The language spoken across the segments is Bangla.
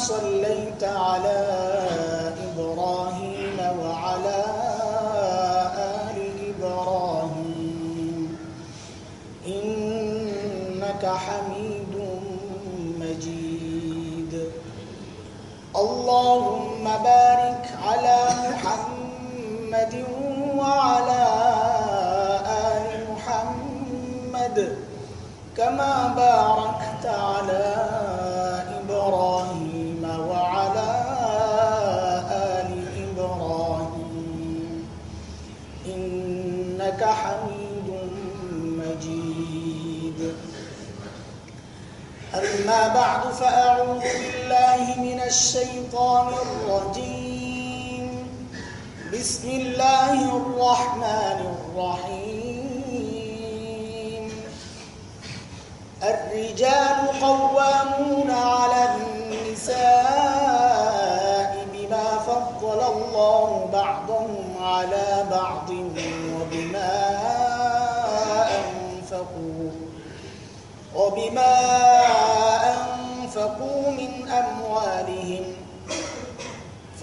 صليت على فأعوذ بالله من الشيطان الرجيم. بسم الله الرحمن الرحيم. الرجال قوامون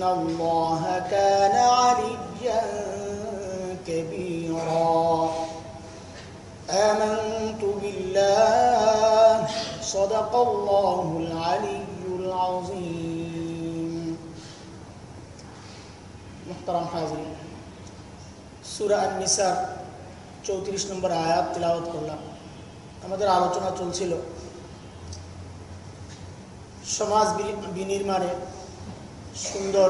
إن الله كان عليا كبيرا آمنت بالله صدق الله العلي العظيم محترم حاضرين سورة النساء চৌত্রিশ নম্বর আয়াত তিলাওয়াত করলাম আমাদের আলোচনা চলছিল সমাজ বিনির্মাণে সুন্দর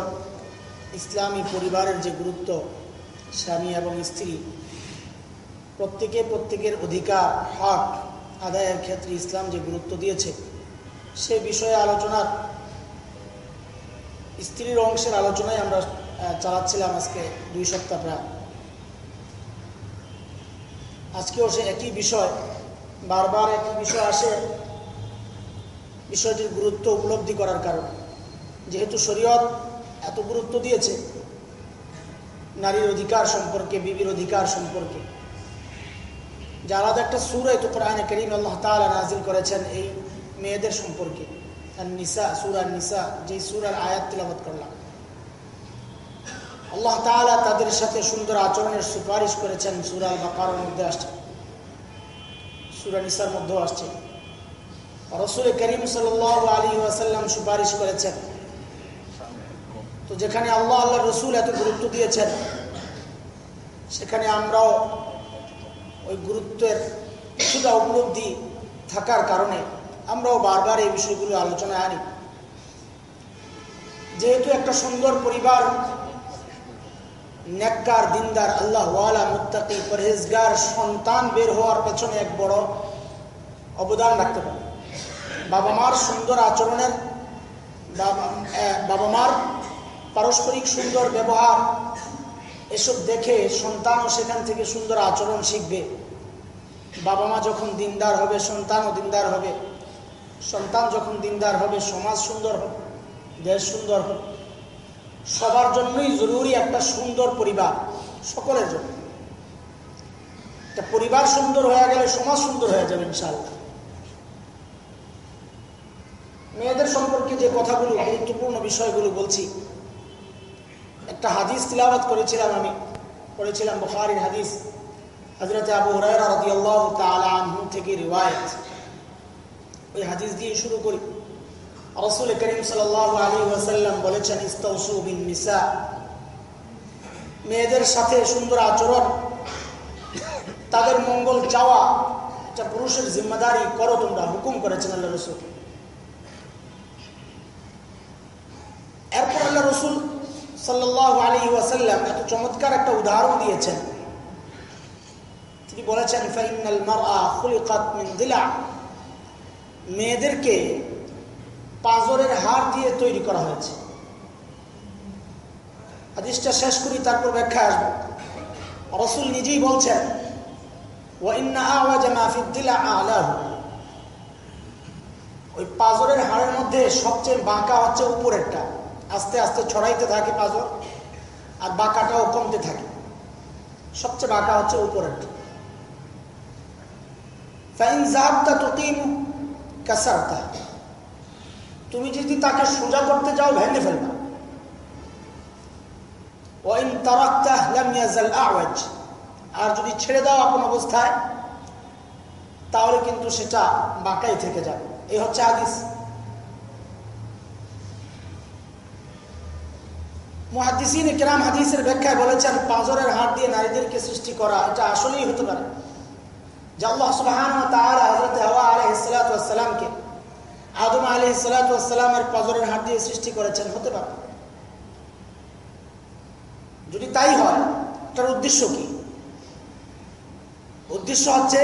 ইসলামী পরিবারের যে গুরুত্ব, স্বামী এবং স্ত্রী, প্রত্যেকে প্রত্যেকের অধিকার, হক, আদায়ের ক্ষেত্রে ইসলাম যে গুরুত্ব দিয়েছে, সে বিষয়ে আলোচনার স্ত্রীর অংশের আলোচনায় আমরা চালাচ্ছিলাম আজকে দুই সপ্তাহ প্রায়। আজকেও সে একই বিষয়, বারবার একই বিষয় আসে, বিষয়টির গুরুত্ব উপলব্ধি করার কারণে। যেহেতু শরীয়ত এত গুরুত্ব দিয়েছে, নারীর অধিকার সম্পর্কে, বিবির অধিকার সম্পর্কে। যে আলাদা একটা সুর তো কোরআনে করিম আল্লাহ তালা নাজিল করেছেন এই মেয়েদের সম্পর্কে। নিসা সুর নিসা যে সুর আর আয়াত তিলাবত করলাম। আল্লাহ তালা তাদের সাথে সুন্দর আচরণের সুপারিশ করেছেন, সুরা বাকার মধ্যে আসছে। সুরা নিসার মধ্যেও আসছে। রসুল করিম সাল আলী ওয়াসাল্লাম সুপারিশ করেছেন তো যেখানে আল্লাহ আল্লাহ রসুল এত গুরুত্ব দিয়েছেন, সেখানে আমরাও ওই গুরুত্বের কিছুটা উপলব্ধি থাকার কারণে আমরাও বারবার এই বিষয়গুলো আলোচনায় আনি। যেহেতু একটা সুন্দর পরিবার, নেককার, দিনদার, আল্লাহ ওয়ালা, মুত্তাকি, পরহেজগার, সন্তান বের হওয়ার পেছনে এক বড় অবদান রাখতে পারে বাবা মার সুন্দর আচরণের, বাবা মার পারস্পরিক সুন্দর ব্যবহার, এসব দেখে সন্তানও সেখান থেকে সুন্দর আচরণ শিখবে। বাবা মা যখন দিনদার হবে, সন্তানও দিনদার হবে। সন্তান যখন দিনদার হবে, সমাজ সুন্দর হবে দেশ সুন্দর হবে সবার জন্যই জরুরি একটা সুন্দর পরিবার, সকলের জন্য। পরিবার সুন্দর হয়ে গেলে সমাজ সুন্দর হয়ে যাবে ইনশাল্লাহ মেয়েদের সম্পর্কে যে কথাগুলো, গুরুত্বপূর্ণ বিষয়গুলো বলছি একটা হাদিস তিলাবাত করেছিলাম আমি, পড়েছিলাম বখারির হাদিস। হজরত আবু হুরায়রা রাদিয়াল্লাহু থেকে রিওয়ায়াত। ওই হাদিস দিয়ে শুরু করি। রাসূল করিম সাল্লাল্লাহু আলাইহি ওয়াসাল্লাম বলেছেন, ইস্তাউসু বিন নিসা মেয়েদের সাথে সুন্দর আচরণ, তাদের মঙ্গল চাওয়া এটা পুরুষের জিম্মাদারি করো, তোমরা হুকুম করেছেন আল্লাহ রসুল এরপর আল্লাহ রসুল সাল্লাহ আলী ওয়াসাল্লাম এত চমৎকার একটা উদাহরণ দিয়েছেন। তিনি বলেছেন, ফাইনাল মিন দিলা। মেয়েদেরকে পাজরের হার দিয়ে তৈরি করা হয়েছে। হাদিসটা শেষ করি, তারপর ব্যাখ্যা আসব। রসুল নিজেই বলছেন ওই পাজরের হাড়ের মধ্যে সবচেয়ে বাঁকা হচ্ছে উপরেরটা। আস্তে আস্তে ছড়াইতে থাকে পাজর আর বাঁকাটাও কমতে থাকে। সবচেয়ে বাঁকা হচ্ছে উপরেরটা তুমি যদি তাকে সোজা করতে যাও, ভেঙে ফেলবা। আর যদি ছেড়ে দাও আপন অবস্থায়, তাহলে কিন্তু সেটা বাঁকাই থেকে যাবে। এই হচ্ছে আদিস মহাদিসিন কেরাম হাদিসের ব্যাখ্যায় বলেছেন, পাঁজরের হাত দিয়ে নারীদেরকে সৃষ্টি করা, এটা আসলেই হতে পারে। যে আল্লাহ সুবাহান হজরত হওয়া আলহিসামকে আদম আলি সালাতামের পাঁজরের হাত দিয়ে সৃষ্টি করেছেন, হতে পারে। যদি তাই হয়, তার উদ্দেশ্য কি? উদ্দেশ্য হচ্ছে,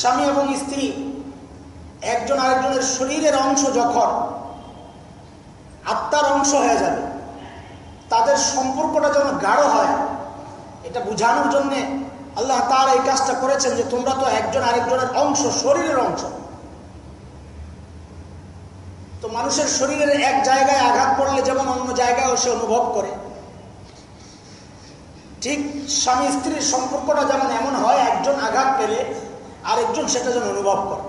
স্বামী এবং স্ত্রী একজন আরেকজনের শরীরের অংশ যখন আত্মার অংশ হয়ে যাবে তাদের সম্পর্কটা যেন গাঢ় হয়, এটা বোঝানোর জন্যে আল্লাহ তার এই কাজটা করেছেন যে তোমরা তো একজন আরেকজনের অংশ, শরীরের অংশ। তো মানুষের শরীরের এক জায়গায় আঘাত পড়লে যেমন অন্য জায়গায় সে অনুভব করে। ঠিক স্বামী স্ত্রীর সম্পর্কটা যেমন এমন হয়, একজন আঘাত পেলে আরেকজন সেটা যেন অনুভব করে।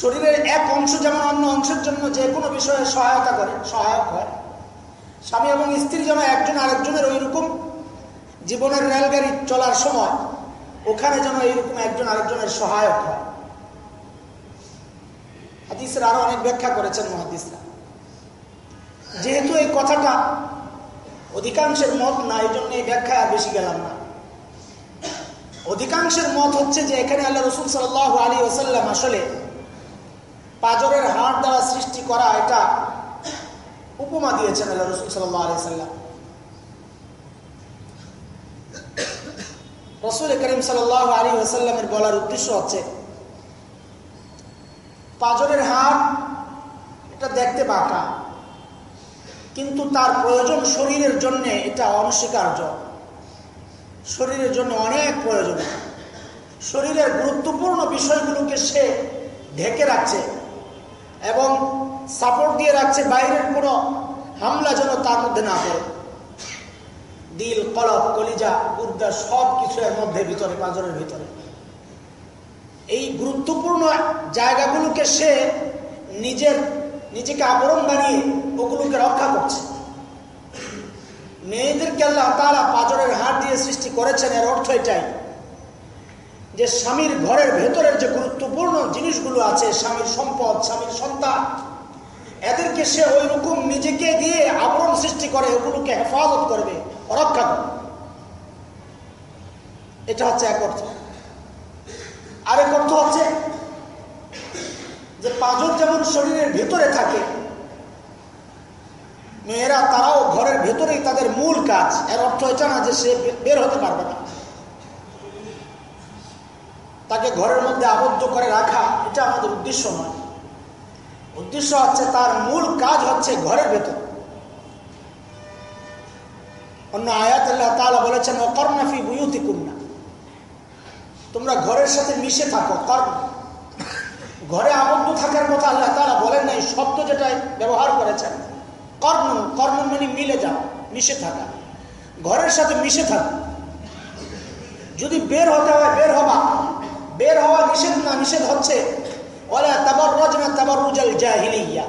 শরীরের এক অংশ যেমন অন্য অংশের জন্য যে কোনো বিষয়ে সহায়তা করে, সহায়ক হয়। স্বামী এবং স্ত্রী যেন একজন আরেকজনের ওই রকম জীবনের রেলগাড়ি চলার সময় ওখানে যেন এইরকম একজন আরেকজনের সহায়ক হয়। হাদিসের আরও অনেক ব্যাখ্যা করেছেন মহাদিসরা যেহেতু এই কথাটা অধিকাংশের মত না এই জন্য এই ব্যাখ্যা আর বেশি গেলাম না। অধিকাংশের মত হচ্ছে যে এখানে আল্লাহ রসুল সাল আলী ওসাল্লাম আসলে পাজরের হাড় দ্বারা সৃষ্টি করা এটা উপমা দিয়েছেন আল্লাহ রসুল সাল আলী সাল্লাম। রসুল করিম সাল আলী ওসাল্লামের বলার উদ্দেশ্য হচ্ছে, পাজরের হাড় এটা দেখতে বাঁকা, কিন্তু তার প্রয়োজন শরীরের জন্য এটা অনস্বীকার্য। শরীরের জন্য অনেক প্রয়োজন। শরীরের গুরুত্বপূর্ণ বিষয়গুলোকে সে ঢেকে রাখছে এবং সাপোর্ট দিয়ে রাখছে, বাইরের কোনো হামলা যেন তার মধ্যে না পড়ে। দিল, কলব, কলিজা উদ্দা সব কিছু এর মধ্যে ভিতরে, পাঁজরের ভিতরে। এই গুরুত্বপূর্ণ জায়গাগুলোকে সে নিজের, নিজেকে আবরণ বানিয়ে ওগুলোকে রক্ষা করছে। মেয়েদেরকে আল্লাহ তারা পাজরের হাত দিয়ে সৃষ্টি করেছেন, এর অর্থ এটাই যে স্বামীর ঘরের ভেতরের যে গুরুত্বপূর্ণ জিনিসগুলো আছে, স্বামীর সম্পদ, স্বামীর সন্তান এদেরকে সে ওই রকম নিজেকে দিয়ে আবরণ সৃষ্টি করে, ওগুলোকে হেফাজত করবে রক্ষা করবে। এটা হচ্ছে এক অর্থ। আরেক অর্থ হচ্ছে যে পাঁচক যেমন শরীরের ভেতরে থাকে, মেয়েরা তারাও ঘরের ভেতরেই তাদের মূল কাজ। এর অর্থ এটা না যে সে বের হতে পারবে না। তাকে ঘরের মধ্যে আবদ্ধ করে রাখা, এটা আমাদের উদ্দেশ্য নয়। উদ্দেশ্য হচ্ছে তার মূল কাজ হচ্ছে ঘরের ভেতর। অন্য আয়াত আল্লাহ তালা বলেছেন ও কর্ণাফি বুয়ুতি কুন্না তোমরা ঘরের সাথে মিশে থাকো কর্ম ঘরে আবদ্ধ থাকার কথা আল্লাহ তালা বলেন নাই, শব্দ যেটাই ব্যবহার করেছেন, কর্ম কর্ম মানে মিলে যাও, মিশে থাকা। ঘরের সাথে মিশে থাকা। যদি বের হতে হয়, বের হবা। বের হওয়া নিষেধ না, নিষেধ হচ্ছে ওলা তাবার রজ না তাবার রুজাল জাহিলিয়া।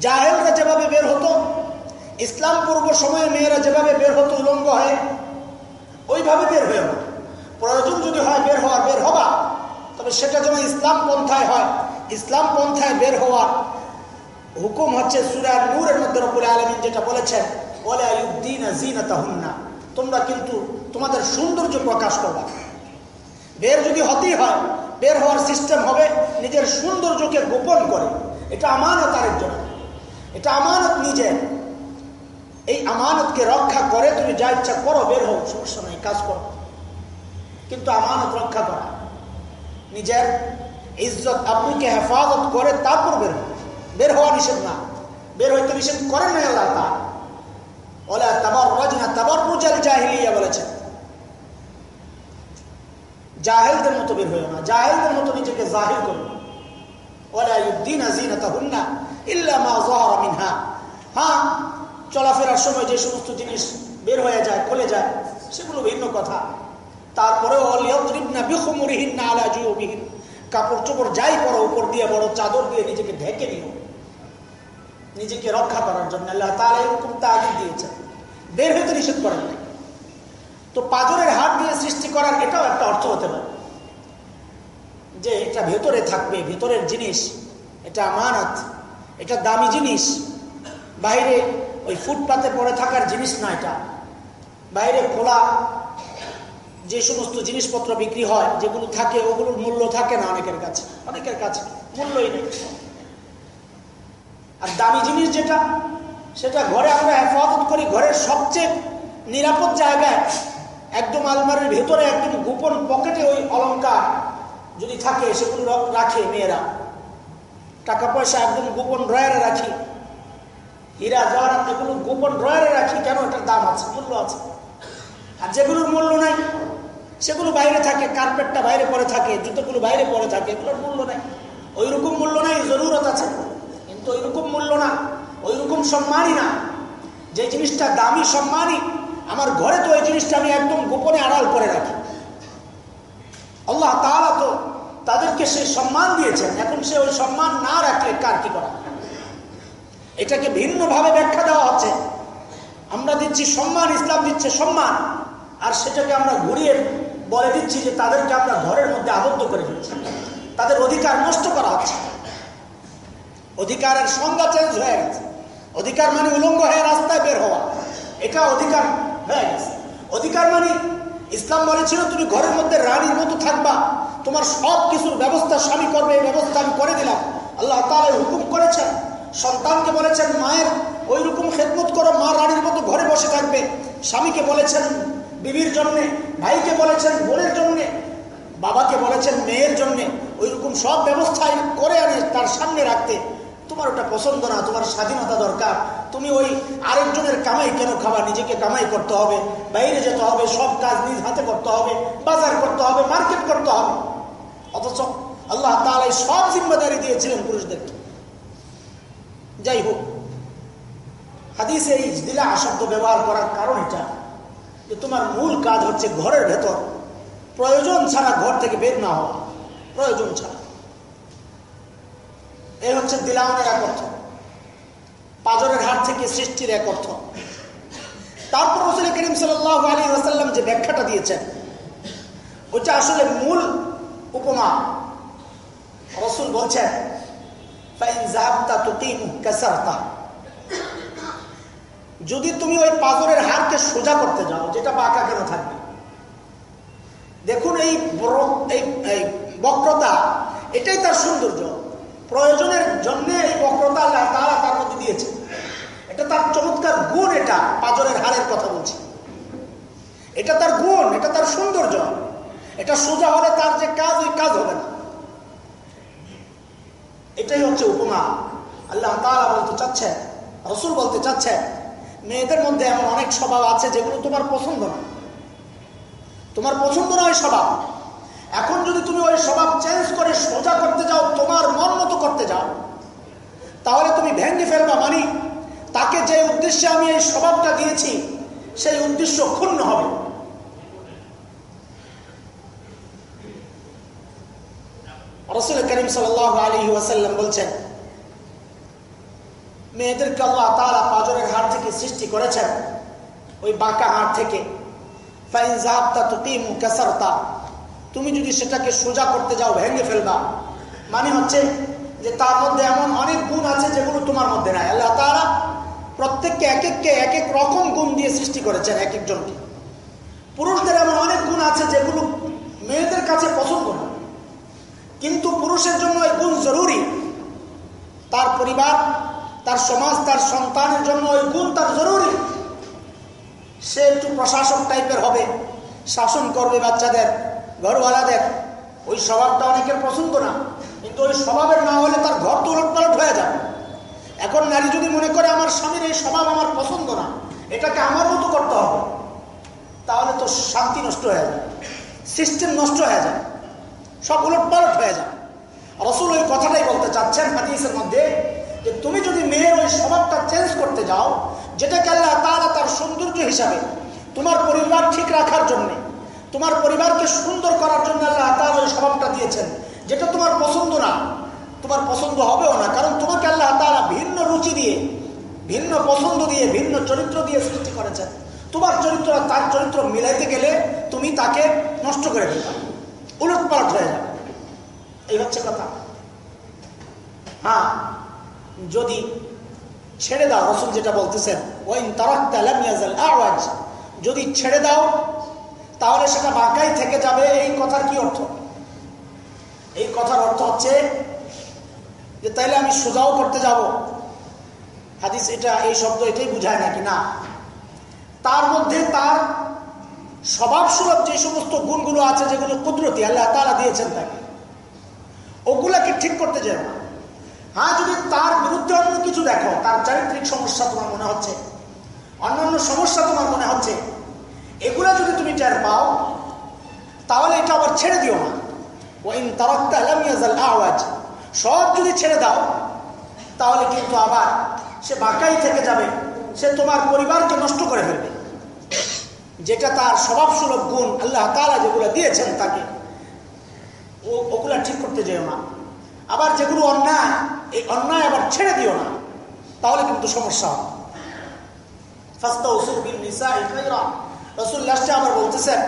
জাহেলরা যেভাবে বের হতো, ইসলাম পূর্ব সময়ে মেয়েরা যেভাবে বের হতো, উলঙ্গ হয়ে, ওইভাবে বের হয়ে হতো। প্রয়োজন যদি হয় বের হওয়া বের হবা, তবে সেটা যেন ইসলাম পন্থায় হয়। ইসলাম পন্থায় বের হওয়ার হুকুম হচ্ছে সুরা নূরের মধ্যে রব্বুল আলমিন যেটা বলেছেন বলে আয়ুদ্দিন জিনাতাহুন্না তোমরা কিন্তু তোমাদের সৌন্দর্য প্রকাশ করবা। বের যদি হতেই হয় বের হওয়ার সিস্টেম হবে, নিজের সৌন্দর্যকে গোপন করে। এটা আমানত আরেকজন এটা আমানত নিজের এই আমানতকে রক্ষা করে তুমি যা ইচ্ছা করো, বের হোক সমস্যা নাই, কাজ করো। কিন্তু আমানত রক্ষা করা। নিজের ইজ্জত আপনিকে হেফাজত করে তারপর বের বের হওয়া নিষেধ না। বের হইতে নিষেধ করেন না আল্লাহ তা ওলা তাবার রজনা তাবার রুজাল জাহিলিয়া বলেছেন। জাহেলদের মতো বের হইও না। জাহেলদের মতো নিজেকে জাহির করো। ওলা ইউদ্দিন আজিনাতা হুন্না ইল্লা মা জাহারা মিনহা। হ্যাঁ চলাফেরার সময় যে সমস্ত জিনিস বের হয়ে যায় খুলে যায়, সেগুলো ভিন্ন কথা। তারপরে কাপড় চোপড় যাই পরো, উপর দিয়ে বড় চাদর দিয়ে নিজেকে ঢেকে নিও। নিজেকে রক্ষা করার জন্য আল্লাহ তাহলে এরকম তাগিদ দিয়েছেন। বের হইতে নিষেধ করেন নাই। তো পাজরের হাত দিয়ে সৃষ্টি করার এটাও একটা অর্থ হতে পারে। যে এটা ভেতরে থাকবে, ভেতরের জিনিস, এটা আমানত, এটা দামি জিনিস। বাইরে ওই ফুটপাতে পড়ে থাকার জিনিস না এটা। বাইরে খোলা যে সমস্ত জিনিসপত্র বিক্রি হয়, যেগুলো থাকে, ওগুলোর মূল্য থাকে না অনেকের কাছে। অনেকের কাছে মূল্যই নেই। আর দামি জিনিস যেটা, সেটা ঘরে আমরা হেফাজত করি, ঘরের সবচেয়ে নিরাপদ জায়গায়। একদম আলমারির ভেতরে, একদম গোপন পকেটে ওই অলঙ্কার যদি থাকে, সেগুলো রাখে মেয়েরা। টাকা পয়সা একদম গোপন ড্রয়ারে রাখি। হীরা জহরাত এগুলো গোপন ড্রয়ারে রাখি, কেন এটার দাম আছে, মূল্য আছে? আর যেগুলোর মূল্য নাই, সেগুলো বাইরে থাকে, কার্পেটটা বাইরে পড়ে থাকে, জুতোগুলো বাইরে পড়ে থাকে, এগুলোর মূল্য নাই। ওই রকম মূল্য নাই, জরুরত আছে। কিন্তু ওই রকম মূল্য না ওই রকম সম্মানই না। যে জিনিসটা দামি সম্মানই আমার ঘরে তো এই জিনিসটা আমি একদম গোপনে আড়াল করে রাখি। আল্লাহ তাহলে তো তাদেরকে সে সম্মান দিয়েছেন। এখন সে ওই সম্মান না রাখলে কার কি করা? এটাকে ভিন্নভাবে ব্যাখ্যা দেওয়া হচ্ছে। আমরা দিচ্ছি সম্মান, ইসলাম দিচ্ছে সম্মান, আর সেটাকে আমরা ঘুরিয়ে বলে দিচ্ছি যে তাদেরকে আমরা ঘরের মধ্যে আবদ্ধ করে ফেলছি। তাদের অধিকার নষ্ট করা হচ্ছে। অধিকারের সংজ্ঞা চেঞ্জ হয়ে গেছে। অধিকার মানে উলঙ্গ হয়ে রাস্তায় বের হওয়া। এটা অধিকার অধিকার মানে ইসলাম বলেছিল, তুমি ঘরের মধ্যে রানীর মতো থাকবা। তোমার সব কিছুর ব্যবস্থা স্বামী করবে ব্যবস্থা আমি করে দিলাম। আল্লাহ তাহলে হুকুম করেছেন। সন্তানকে বলেছেন, মায়ের ওই রকম খেদমত করো, মা রানীর মতো ঘরে বসে থাকবে। স্বামীকে বলেছেন, বিবির জন্যে, ভাইকে বলেছেন, বোনের জন্যে, বাবাকে বলেছেন, মেয়ের জন্যে ওই রকম সব ব্যবস্থা করে আনে তার সামনে রাখতে। তোমার ওটা পছন্দ না, তোমার স্বাধীনতা দরকার। তুমি ওই আরেকজনের কামাই কেন খাবা নিজেকে কামাই করতে হবে, বাইরে যেতে হবে, সব কাজ নিজ হাতে করতে হবে, বাজার করতে হবে, মার্কেট করতে হবে। অথচ আল্লাহ তাহলে সব জিম্মেদারি দিয়েছিলেন পুরুষদেরকে। যাই হোক, হাদিসে এই দিলা শব্দ ব্যবহার করার কারণ এটা, যে তোমার মূল কাজ হচ্ছে ঘরের ভেতর। প্রয়োজন ছাড়া ঘর থেকে বের না হওয়া। প্রয়োজন ছাড়া। এই হচ্ছে দিলাওনের এক অর্থ। পাজরের হাট থেকে সৃষ্টির এক অর্থ। তারপর রসুল করিম সাল আলী আসাল্লাম যে ব্যাখ্যাটা দিয়েছেন, ওইটা আসলে মূল উপমা। রসুল বলছেন যদি তুমি ওই পাজরের হারকে সোজা করতে যাও, যেটা বাঁকা কেন থাকবে? দেখুন এই এই বক্রতা, এটাই তার সৌন্দর্য। প্রয়োজনের জন্য এই বক্রতা তারা তার মধ্যে দিয়েছে এটা তার চমৎকার গুণ এটা, পাজরের হারের কথা বলছি। এটা তার গুণ, এটা তার সৌন্দর্য। এটা সোজা হলে তার যে কাজ, ওই কাজ হবে না। এটাই হচ্ছে উপমা। আল্লাহ তালা বলতে চাচ্ছে রসুল বলতে চাচ্ছে মেয়েদের মধ্যে এমন অনেক স্বভাব আছে যেগুলো তোমার পছন্দ না। তোমার পছন্দ না ওই স্বভাব। এখন যদি তুমি ওই স্বভাব চেঞ্জ করে সোজা করতে যাও তোমার মন মতো করতে যাও তাহলে তুমি ভেঙে ফেলবা মানি। তাকে যে উদ্দেশ্যে আমি এই স্বভাবটা দিয়েছি, সেই উদ্দেশ্য ক্ষুণ্ণ হবে। রসুল করিম সাল আলী ওয়াসাল্লাম বলছেন, মেয়েদেরকে আল্লাহ তারা পাজরের হাড় থেকে সৃষ্টি করেছেন। ওই বাঁকা হাড় থেকে। তুমি যদি সেটাকে সোজা করতে যাও, ভেঙে ফেলবা। মানে হচ্ছে যে তার মধ্যে এমন অনেক গুণ আছে যেগুলো তোমার মধ্যে নাই। আল্লাহ তারা প্রত্যেককে এক এককে এক এক রকম গুণ দিয়ে সৃষ্টি করেছেন এক একজনকে পুরুষদের এমন অনেক গুণ আছে যেগুলো মেয়েদের কাছে পছন্দ না। কিন্তু পুরুষের জন্য এই গুণ জরুরি। তার পরিবার, তার সমাজ, তার সন্তানের জন্য ওই গুণ তার জরুরি। সে একটু প্রশাসক টাইপের হবে, শাসন করবে বাচ্চাদের, ঘরওয়ালাদের। ওই স্বভাবটা অনেকের পছন্দ না। কিন্তু ওই স্বভাবের না হলে তার ঘর তো উলটপালট হয়ে যাবে। এখন নারী যদি মনে করে আমার স্বামীর এই স্বভাব আমার পছন্দ না, এটাকে আমার মতো করতে হবে, তাহলে তো শান্তি নষ্ট হয়ে যায় সিস্টেম নষ্ট হয়ে যায় সব উলটপালট হয়ে যায় রসুল ওই কথাটাই বলতে চাচ্ছেন হাদিসের মধ্যে যে তুমি যদি মেয়ের ওই স্বভাবটা চেঞ্জ করতে যাও, যেটাকে আল্লাহ তারা তার সৌন্দর্য হিসাবে, তোমার পরিবার ঠিক রাখার জন্য, তোমার পরিবারকে সুন্দর করার জন্য আল্লাহ তার ওই স্বভাবটা দিয়েছেন যেটা তোমার পছন্দ না, তোমার পছন্দ হবেও না, কারণ তোমাকে আল্লাহ তারা ভিন্ন রুচি দিয়ে, ভিন্ন পছন্দ দিয়ে, ভিন্ন চরিত্র দিয়ে সৃষ্টি করেছেন। তোমার চরিত্র তার চরিত্র মিলাইতে গেলে তুমি তাকে নষ্ট করে দেবে উলট পালট হয়ে যাবে। এই হচ্ছে কথা। হ্যাঁ যদি ছেড়ে দাও, রসুল যেটা বলতেছেন, ওয়াইন আওয়াজ যদি ছেড়ে দাও, তাহলে সেটা বাঁকাই থেকে যাবে, এই কথার কি অর্থ? এই কথার অর্থ হচ্ছে যে তাইলে আমি সোজাও করতে যাব। হাদিস এটা, এই শব্দ এটাই বুঝায় নাকি? না। তার মধ্যে তার স্বভাব সুলভ যে সমস্ত গুণগুলো আছে, যেগুলো কুদরতি, আল্লাহ তারা দিয়েছেন তাকে, ওগুলাকে ঠিক করতে না। হ্যাঁ যদি তার বিরুদ্ধে অন্য কিছু দেখো, তার চারিত্রিক সমস্যা তোমার মনে হচ্ছে, অন্যান্য সমস্যা তোমার মনে হচ্ছে, এগুলা যদি তুমি টের পাও, তাহলে এটা আবার ছেড়ে দিও না। আওয়াজ। সব যদি ছেড়ে দাও, তাহলে কিন্তু আবার সে বাঁকাই থেকে যাবে, সে তোমার পরিবারকে নষ্ট করে ফেলবে। যেটা তার স্বভাব সুলভ গুণ, আল্লাহ তালা যেগুলো দিয়েছেন তাকে, ও ওগুলা ঠিক করতে যেও না। আবার যেগুলো অন্যায়, এই অন্যায় আবার ছেড়ে দিও না, তাহলে কিন্তু সমস্যা হবে। রসুল লাস্টে আবার বলতেছেন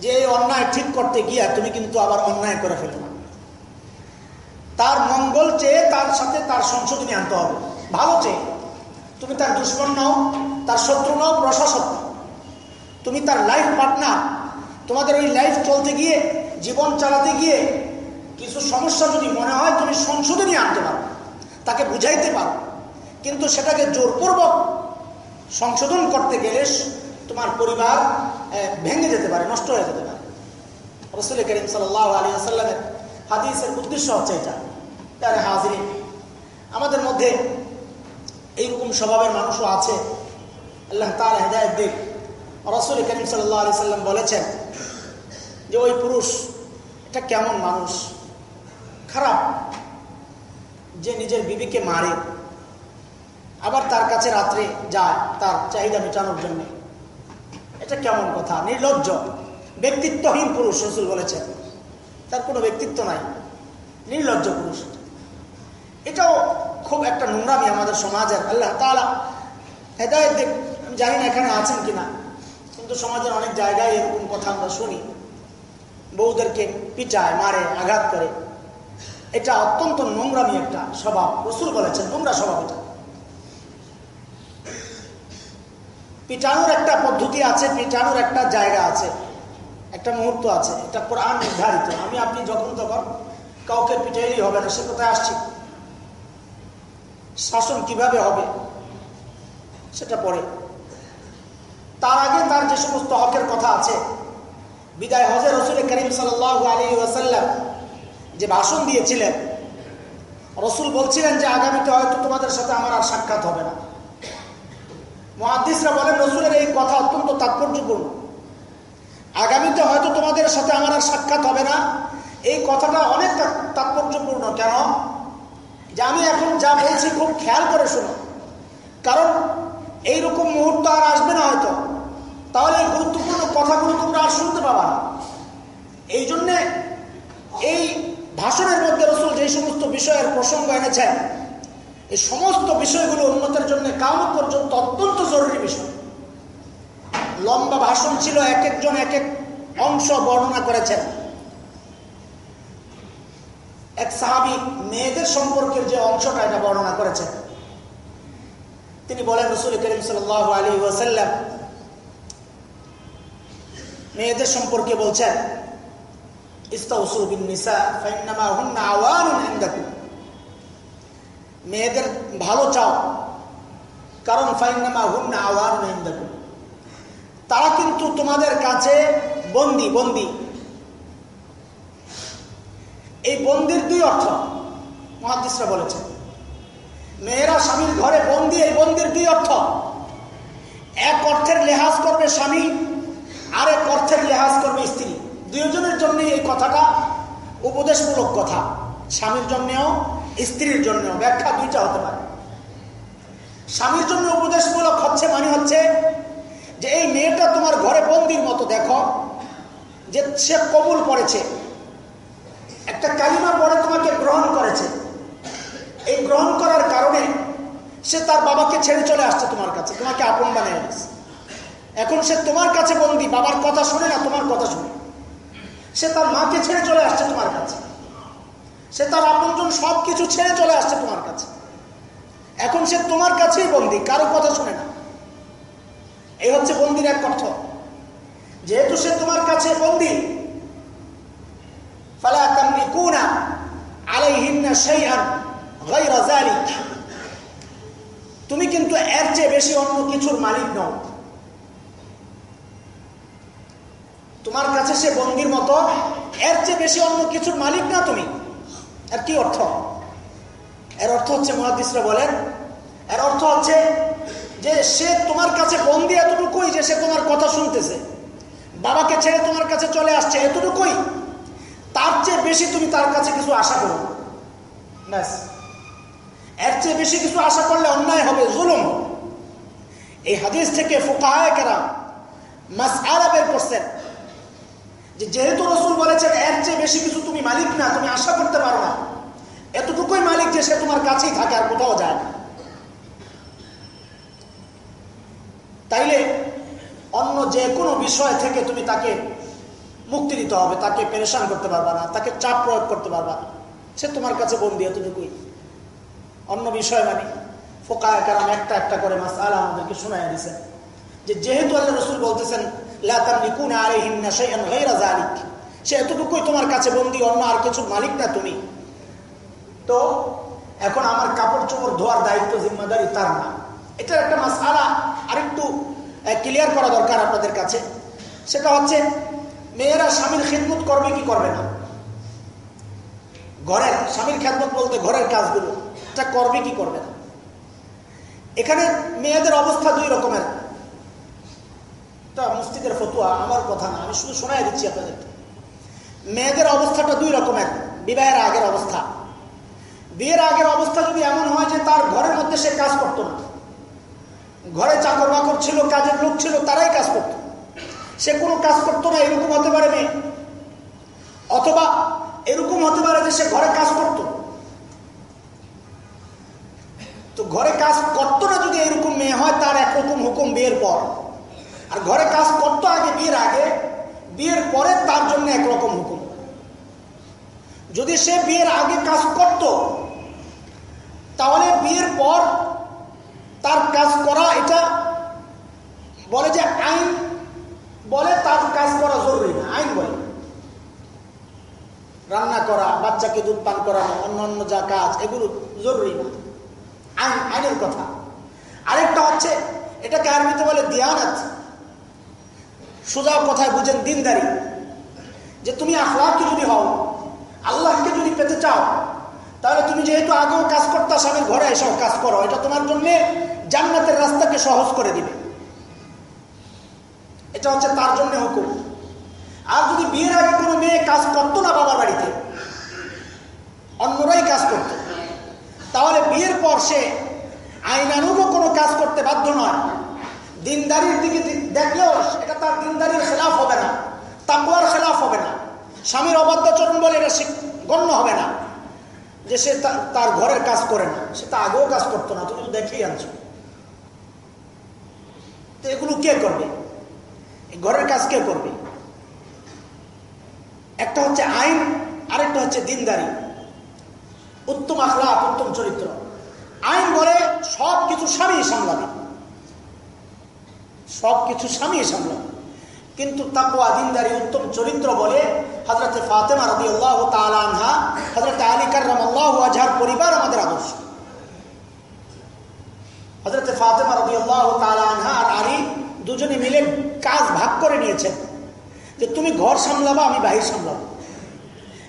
যে এই অন্যায় ঠিক করতে গিয়া তুমি কিন্তু আবার অন্যায় করে ফেলো। তার মঙ্গল চেয়ে তার সাথে তার সংশোধনী আনতে হবে। ভালো চেয়ে। তুমি তার দুশ্মন নাও, তার শত্রু নাও, প্রশাসক তুমি তার লাইফ পার্টনার তোমাদের ওই লাইফ চলতে গিয়ে, জীবন চালাতে গিয়ে কিছু সমস্যা যদি মনে হয়, তুমি সংশোধনী আনতে পারো। তাকে বুঝাইতে পারো। কিন্তু সেটাকে জোরপূর্বক সংশোধন করতে গেলে তোমার পরিবার ভেঙে যেতে পারে, নষ্ট হয়ে যেতে পারে। রসুল করিম সাল আলী আসাল্লামের হাদিসের উদ্দেশ্য হচ্ছে এটা। তার হাজির আমাদের মধ্যে এইরকম স্বভাবের মানুষও আছে। আল্লাহ তার হেদায়ত দিক। রসুল করিম সাল্লাহ আলি সাল্লাম বলেছেন যে ওই পুরুষ, এটা কেমন মানুষ? খারাপ। যে নিজের বিবিকে মারে, আবার তার কাছে রাত্রে যায়, তার চাহিদা মেটানোর জন্য। এটা কেমন কথা? নির্লজ্জ। ব্যক্তিত্বহীন পুরুষ, রসুল বলেছেন। তার কোনো ব্যক্তিত্ব নাই। নির্লজ্জ পুরুষ। এটাও খুব একটা নোংরামি আমাদের সমাজের। আল্লাহ তালা হেদায়ত দেখ, আমি জানি না এখানে আছেন কিনা, কিন্তু সমাজের অনেক জায়গায় এরকম কথা আমরা শুনি। বউদেরকে পিটায়, মারে, আঘাত করে। এটা অত্যন্ত নোংরামি একটা স্বভাব। রসুল বলেছেন, নোংরা স্বভাব এটা। পিটানোর একটা পদ্ধতি আছে, পিটানোর একটা জায়গা আছে, একটা মুহূর্ত আছে, এটা কোরআন নির্ধারিত। আমি, আপনি যখন তখন কাউকে পিটাইলেই হবে না, সে কোথায় আসছি? শাসন কীভাবে হবে? সেটা পরে। তার আগে তার যে সমস্ত হকের কথা আছে, বিদায় হজের রসুল করিম সাল আলী ওয়াসাল্লাম যে ভাষণ দিয়েছিলেন, রসুল বলছিলেন যে আগামীতে হয়তো তোমাদের সাথে আমার আর সাক্ষাৎ হবে না। মহাদিসরা বলেন, রসুলের এই কথা অত্যন্ত তাৎপর্যপূর্ণ। আগামীতে হয়তো তোমাদের সাথে আমার আর সাক্ষাৎ হবে না। এই কথাটা অনেক তাৎপর্যপূর্ণ। কেন? যে আমি এখন যা বলছি খুব খেয়াল করে শোনো। কারণ এইরকম মুহূর্ত আর আসবে না হয়তো। তাহলে এই গুরুত্বপূর্ণ কথাগুলো তোমরা আর শুনতে পাবা না। এই জন্যে এই ভাষণের মধ্যে রসুল যে সমস্ত বিষয়ের প্রসঙ্গ এনেছেন এই সমস্ত বিষয়গুলো উন্নতের জন্য কাম পর্যন্ত অত্যন্ত জরুরি বিষয়। লম্বা ভাষণ ছিল, এক একজন এক এক অংশ বর্ণনা করেছেন। এক সাহাবি মেয়েদের সম্পর্কের যে অংশটা এটা বর্ণনা করেছেন। তিনি বলেন, রসুল করিম সাল আলী ওয়াসাল্লাম মেয়েদের সম্পর্কে বলছেন মেয়েদের ভালো চাও। কারণ ফাইনামা হুন্না আওয়ান তারা কিন্তু তোমাদের কাছে বন্দি বন্দি। এই বন্দির দুই অর্থ মহাদিসরা বলেছেন। মেয়েরা স্বামীর ঘরে বন্দি, এই বন্দির দুই অর্থ। এক অর্থের লেহাজ করবে স্বামী আর এক অর্থের লেহাজ করবে স্ত্রী। দুইজনের জন্য এই কথাটা উপদেশমূলক কথা। স্বামীর জন্যেও স্ত্রীর জন্য ব্যাখ্যা দুইটা হতে পারে। স্বামীর জন্য উপদেশমূলক হচ্ছে মানে হচ্ছে যে এই মেয়েটা তোমার ঘরে বন্দির মতো, দেখো, যে সে কবুল করেছে একটা কালিমা পরে তোমাকে গ্রহণ করেছে। এই গ্রহণ করার কারণে সে তার বাবাকে ছেড়ে চলে আসছে তোমার কাছে, তোমাকে আপন বানিয়ে গেছে এখন সে তোমার কাছে বন্দি, বাবার কথা শুনে না তোমার কথা শুনে। সে তার মাকে ছেড়ে চলে আসছে তোমার কাছে। সে তার আপনজন সব কিছু ছেড়ে চলে আসছে তোমার কাছে। এখন সে তোমার কাছেই বন্দি, কারও কথা শুনে না। এই হচ্ছে বন্দির এক অর্থ। যেহেতু সে তোমার কাছে বন্দি, ফালা তামলিকুনা আলাইহিন্না শাইআন গায়রা যালিক। তুমি কিন্তু এর চেয়ে বেশি অন্য কিছুর মালিক নও। তোমার কাছে সে বন্দির মতো, এর চেয়ে বেশি অন্য কিছুর মালিক না তুমি? এর কি অর্থ। এর অর্থ হচ্ছে মহাদিসরা বলেন, এর অর্থ হচ্ছে যে সে তোমার কাছে বন্দি এতটুকুই যে সে তোমার কথা শুনতেছে। বাবাকে ছেড়ে তোমার কাছে চলে আসছে এতটুকুই। তার চেয়ে বেশি তুমি তার কাছে কিছু আশা করো ব্যাস। এর চেয়ে বেশি কিছু আশা করলে অন্যায় হবে, জুলুম। এই হাদিস থেকে ফোকায় কেরাম মাস আলা বের করছেন যে যেহেতু রসুল বলেছেন, এর চেয়ে বেশি কিছু তুমি মালিক না, তুমি আশা করতে পারো না। এতটুকুই মালিক যে সে তোমার কাছেই থাকে আর কোথাও যায় না। তাইলে অন্য যে কোনো বিষয় থেকে তুমি তাকে মুক্তি দিতে হবে, তাকে পেরেশান করতে পারবা না, তাকে চাপ প্রয়োগ করতে পারবা না। সে তোমার কাছে বন্দি এতটুকুই। অন্য বিষয় মানে ফোকায় কারাম একটা একটা করে মাস আলা আমাদেরকে শোনাই দিছেন যে যেহেতু আল্লাহ রসুল বলতেছেন সে এতটুকুই তোমার কাছে বন্দি, অন্য আর কিছু মালিক না তুমি। তো এখন আমার কাপড় চোপড় ধোয়ার দায়িত্ব জিম্মাদারি তার না। এটার একটা মাস আলা আরেকটু ক্লিয়ার করা দরকার আপনাদের কাছে। সেটা হচ্ছে, মেয়েরা স্বামীর খেদমত করবে কি করবে না? ঘরের, স্বামীর খেদমত বলতে ঘরের কাজগুলো, এটা করবে কি করবে না? এখানে মেয়েদের অবস্থা দুই রকমের। মসজিদের ফতুয়া আমার কথা না, আমি শুধু শোনাই দিচ্ছি আপনাদেরকে। মেয়েদের অবস্থাটা দুই রকমের বিবাহের আগের অবস্থা। বিয়ের আগের অবস্থা যদি এমন হয় যে তার ঘরের মধ্যে সে কাজ করতো না। ঘরে চাকর বাকর ছিল, কাজের লোক ছিল, তারাই কাজ করত। সে কোনো কাজ করতো না, এরকম হতে পারে মেয়ে। অথবা এরকম হতে পারে যে সে ঘরে কাজ করত। তো ঘরে কাজ করতো না যদি এরকম মেয়ে হয়, তার একরকম হুকুম বিয়ের পর। আর ঘরে কাজ করতো আগে, বিয়ের আগে। বিয়ের পরে তার জন্য একরকম হুকুম। যদি সে বিয়ের আগে কাজ করত, তাহলে বিয়ের পর তার কাজ করা এটা বলে যে আইন বলে তার কাজ করা জরুরি না, আইন বলে। রান্না করা, বাচ্চাকে দুধ পান করানো, অন্য অন্য যা কাজ, এগুলো জরুরি না। আইন, আইনের কথা। আরেকটা হচ্ছে, এটাকে আরবিতে বলে দিয়ানাত। সোজা কথায় বুঝেন দিনদারি। যে তুমি আখলাকি যদি হও, আল্লাহকে যদি পেতে চাও, তাহলে তুমি যেহেতু আগেও কাজ করতে স্বামীর ঘরে এসব কাজ করো, এটা তোমার জন্য জান্নাতের রাস্তাকে সহজ করে দিবে। এটা হচ্ছে তার জন্য হুকুম। আর যদি বিয়ের আগে কোনো মেয়ে কাজ করতো না বাবার বাড়িতে, অন্যরাই কাজ করত, তাহলে বিয়ের পর সে আইনানুগও কোনো কাজ করতে বাধ্য নয়। দিনদারির দিকে দেখলেও এটা তার দিনদারির খেলাফ হবে না তাকুয়ার খেলাফ হবে না। স্বামীর অবাধ্যাচরণ বলে এটা গণ্য হবে না। যে সে তার ঘরের কাজ করে না, সে তা আগেও কাজ করতো না, তুমি দেখেই আনছো। তো এগুলো কে করবে? ঘরের কাজ কে করবে? একটা হচ্ছে আইন, আরেকটা হচ্ছে দিনদারি। উত্তম আখলাপ উত্তম চরিত্র। আইন বলে সব কিছু স্বামী সামলাবে। সব কিছু স্বামী সামলাবে কিন্তু তাকুয়া দিনদারি উত্তম চরিত্র বলে হজরত ফাতেমা রবি আল্লাহ তালহা হজরত আলী কার্রাম আল্লাহ আজহার পরিবার আমাদের আদর্শ। হজরত ফাতেমা রবি আল্লাহ তালহা আর আলী দুজনে মিলে কাজ ভাগ করে নিয়েছেন। যে তুমি ঘর সামলাবা, আমি বাহির সামলাবো।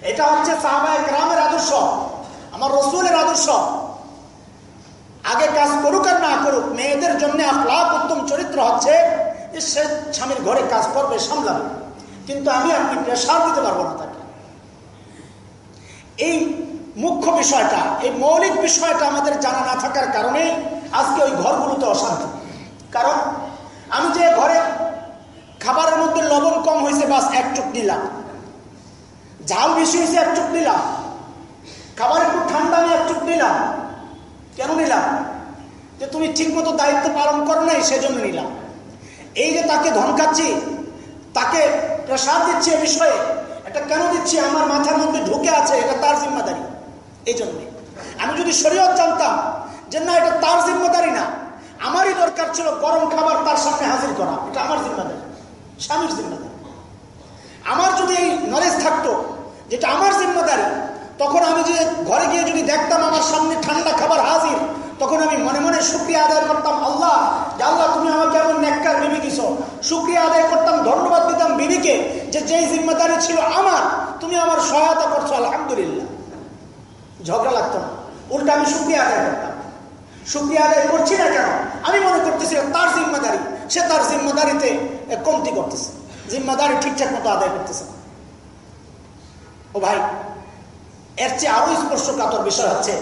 এটা হচ্ছে সাহাবায় গ্রামের আদর্শ, আমার রসুলের আদর্শ। আগে কাজ করুক আর না করুক, মেয়েদের জন্য আখলাপ উত্তম চরিত্র হচ্ছে সে স্বামীর ঘরে কাজ করবে, সামলাবে। কিন্তু আমি আপনি প্রেশার দিতে পারব না তাকে। এই মুখ্য বিষয়টা, এই মৌলিক বিষয়টা আমাদের জানা না থাকার কারণে আজকে ওই ঘরগুলোতে অশান্তি। কারণ আমি যে ঘরে খাবারের মধ্যে লবণ কম হয়েছে, বাস এক চুপ নিলাম। ঝাল বেশি হয়েছে, এক চুপ নিলাম। খাবার একটু ঠান্ডা আমি এক চুপ নিলাম। কেন নিলাম? যে তুমি ঠিক মতো দায়িত্ব পালন করো নাই, সেজন্য নিলাম। এই যে তাকে ধমকাচ্ছি, তাকে প্রেশার দিচ্ছি এ বিষয়ে, এটা কেন দিচ্ছি? আমার মাথার মধ্যে ঢুকে আছে, এটা তার জিম্মাদারি। এই জন্যে। আমি যদি শরীয়ত জানতাম যে না, এটা তার জিম্মাদারি না, আমারই দরকার ছিল গরম খাবার তার সামনে হাজির করা। এটা আমার জিম্মাদারি, স্বামীর জিম্মাদারি। আমার যদি এই নলেজ থাকতো যেটা আমার জিম্মাদারি তখন আমি যে ঘরে গিয়ে যদি দেখতাম আমার সামনে ঠান্ডা খাবার হাজির, তখন আমি মনে মনে শুক্রিয়া আদায় করতাম, আল্লাহ, যে আল্লাহ, তুমি আমাকে এমন নেককার বিবি দিছ। শুক্রিয়া আদায় করতাম, ধন্যবাদ দিতাম বিবিকে যে যেই জিম্মাদারি ছিল আমার, তুমি আমার সহায়তা করছ, আলহামদুলিল্লাহ। ঝগড়া লাগতো না। উল্টা আমি শুক্রিয়া আদায় করতাম। শুক্রিয়া আদায় করছি না কেন? আমি মনে করতেছি তার জিম্মাদারি, সে তার জিম্মাদারিতে কমতি করতেছে। জিম্মাদারি ঠিকঠাক মতো আদায় করতেছে ও ভাই এর চেয়ে আরও স্পর্শকাতর বিষয় হচ্ছে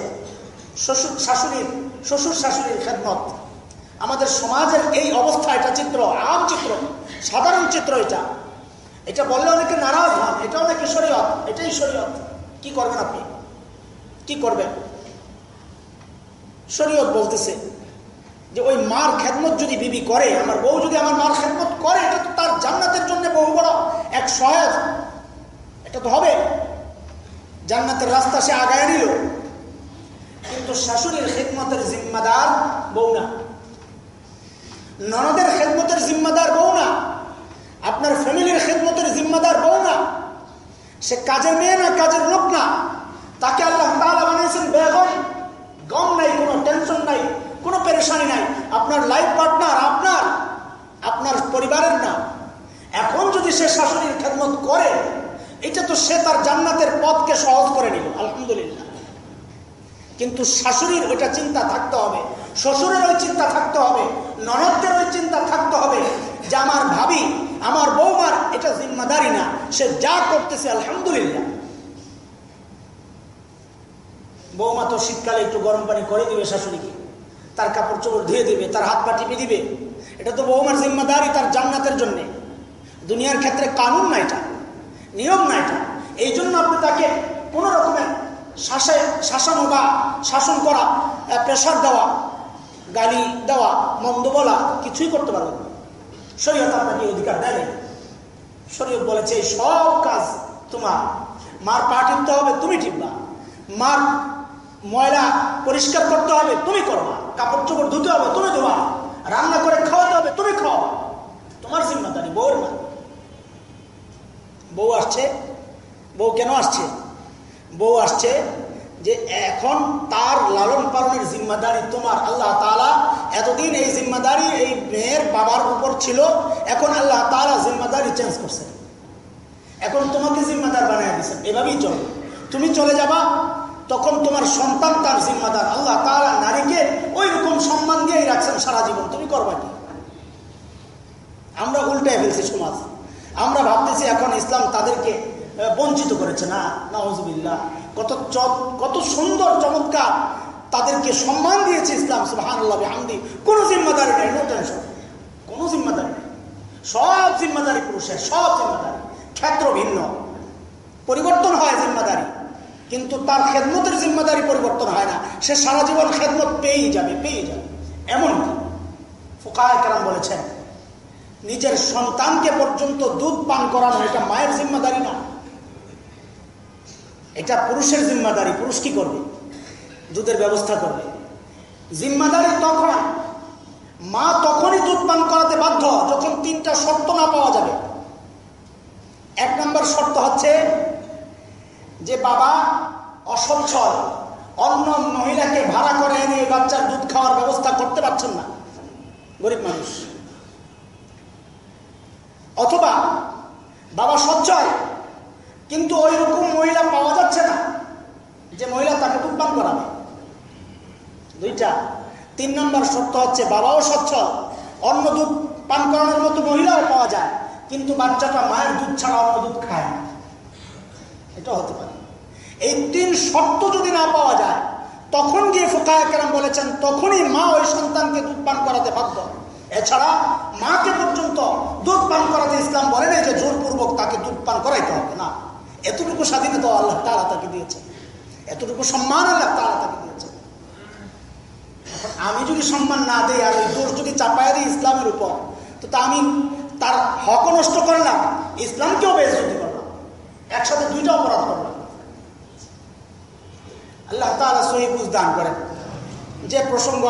শ্বশুর শাশুড়ির শ্বশুর শাশুড়ির খেদমত। আমাদের সমাজের এই অবস্থা, এটা চিত্র, আম চিত্র, সাধারণ চিত্র এটা। এটা বললে অনেকে নারাজ হন এটা অনেকে শরীয়ত, এটাই শরীয়ত। কি করবেন আপনি? কি করবেন? শরীয়ত বলতেছে যে ওই মার খেদমত যদি বিবি করে, আমার বউ যদি আমার মার খেদমত করে, এটা তো তার জান্নাতের জন্য বহু বড় এক সহায়ক এটা তো হবে। জান্নাতের রাস্তা সে আগায় নিল। কিন্তু শাশুড়ির খেদমতের জিম্মাদার বউ না। ননদের খেদমতের জিম্মাদার বউ না। আপনার ফ্যামিলির খেদমতের জিম্মাদার বউ না। সে কাজের মেয়ে না, কাজের লোক না। তাকে আল্লাহ তালা বানিয়েছেন বেগম। গম নাই, কোনো টেনশন নাই, কোনো পেরেশানি নাই। আপনার লাইফ পার্টনার আপনার আপনার পরিবারের না। এখন যদি সে শাশুড়ির খেদমত করে এটা তো সে তার জান্নাতের পথকে সহজ করে নিল, আলহামদুলিল্লাহ। কিন্তু শাশুড়ির ওইটা চিন্তা থাকতে হবে, শ্বশুরের ওই চিন্তা থাকতে হবে, ননদদের ওই চিন্তা থাকতে হবে যে আমার ভাবি, আমার বৌমার এটা জিম্মাদারি না, সে যা করতেছে, আলহামদুলিল্লাহ। বৌমা তো শীতকালে একটু গরম পানি করে দিবে শাশুড়িকে, তার কাপড় চোপড় ধুয়ে দিবে, তার হাত পা টিপে দিবে। এটা তো বৌমার জিম্মাদারি তার জান্নাতের জন্যে। দুনিয়ার ক্ষেত্রে কানুন না এটা। নিয়ম না এটা এই জন্য আপনি তাকে কোনো রকমের শাসে শাসন বা শাসন করা প্রেশার দেওয়া, গালি দেওয়া, মন্দ বলা কিছুই করতে পারবেন না। শরীয়ত আপনাকে অধিকার দেয় শরীয়ত বলেছে, সব কাজ তোমার। মার পা টিপতে হবে, তুমি টিপবা। মার ময়লা পরিষ্কার করতে হবে, তুমি করবা। কাপড় চোপড় ধুতে হবে, তুমি ধোবা। রান্না করে খাওয়াতে হবে, তুমি খাওয়াবা। তোমার জিম্মাদারি বউর না বউ আসছে, বউ কেন আসছে? বউ আসছে যে এখন তার লালন পালনের জিম্মাদারি তোমার। আল্লাহ তালা এতদিন এই জিম্মাদারি এই মেয়ের বাবার উপর ছিল, এখন আল্লাহ তালা জিম্মাদারি চেঞ্জ করছেন এখন তোমাকে জিম্মাদার বানিয়ে দিচ্ছেন এভাবেই চলো। তুমি চলে যাবা, তখন তোমার সন্তান তার জিম্মাদার। আল্লাহ তারা নারীকে ওই রকম সম্মান দিয়েই রাখছেন সারা জীবন। তুমি করবা কি? আমরা উল্টায় ফেলছি সমাজ। আমরা ভাবতেছি এখন ইসলাম তাদেরকে বঞ্চিত করেছে। না নজবিল্লা কত কত সুন্দর, চমৎকার তাদেরকে সম্মান দিয়েছে ইসলাম সুহান কোনো জিম্মাদারি নেই, নো টেনশন কোনো জিম্মাদারি নেই। সব জিম্মাদারি পুরুষের, সব জিম্মাদারি। ক্ষেত্র ভিন্ন। পরিবর্তন হয় জিম্মাদারি। কিন্তু তার খেদমতের জিম্মাদারি পরিবর্তন হয় না। সে সারা জীবন খেদমত পেয়েই যাবে পেয়ে যাবে। এমন ফোকায় কেরাম বলেছেন নিজের সন্তানকে পর্যন্ত দুধ পান করানো, এটা মায়ের জিম্মাদারি না। এটা পুরুষের জিম্মাদারি। পুরুষ কি করবে? দুধের ব্যবস্থা করবে। জিম্মাদারি তখন মা তখনই দুধ পান করাতে বাধ্য, যখন তিনটা শর্ত না পাওয়া যাবে। এক নম্বর শর্ত হচ্ছে যে বাবা অসচ্ছল অন্য মহিলাকে ভাড়া করে এনে বাচ্চার দুধ খাওয়ার ব্যবস্থা করতে পারছেন না। গরিব মানুষ। অথবা বাবা সচ্ছল কিন্তু ওই রকম মহিলা পাওয়া যাচ্ছে না যে মহিলা তাকে দুধ পান করাবে। দুইটা। তিন নম্বর শর্ত হচ্ছে বাবাও সচ্ছল অন্য দুধ পান করানোর মতো মহিলাও পাওয়া যায়, কিন্তু বাচ্চাটা মায়ের দুধ ছাড়া অন্য দুধ খায় না। এটা হতে পারে। এই তিন শর্ত যদি না পাওয়া যায়, তখন গিয়ে ফোকায় কেরাম বলেছেন, তখনই মা ওই সন্তানকে দুধ পান করাতে বাধ্য। এছাড়া মাকে পর্যন্ত দুধ পান করাতে ইসলাম বলে নাই যে জোরপূর্বক তাকে দুধ পান করাইতে হবে, না। এতটুকু স্বাধীনতা আল্লাহ তারা তাকে দিয়েছে এতটুকু সম্মান আল্লাহ তারা তাকে দিয়েছে আমি যদি সম্মান না দিই আর ওই দোষ যদি চাপাই দিই ইসলামের উপর, তো তা আমি তার হক নষ্ট করলাম, ইসলামকেও বেজতি করলাম, একসাথে দুইটা অপরাধ করলাম। আল্লাহ তালা সহিবুজ দান করেন। যে প্রসঙ্গ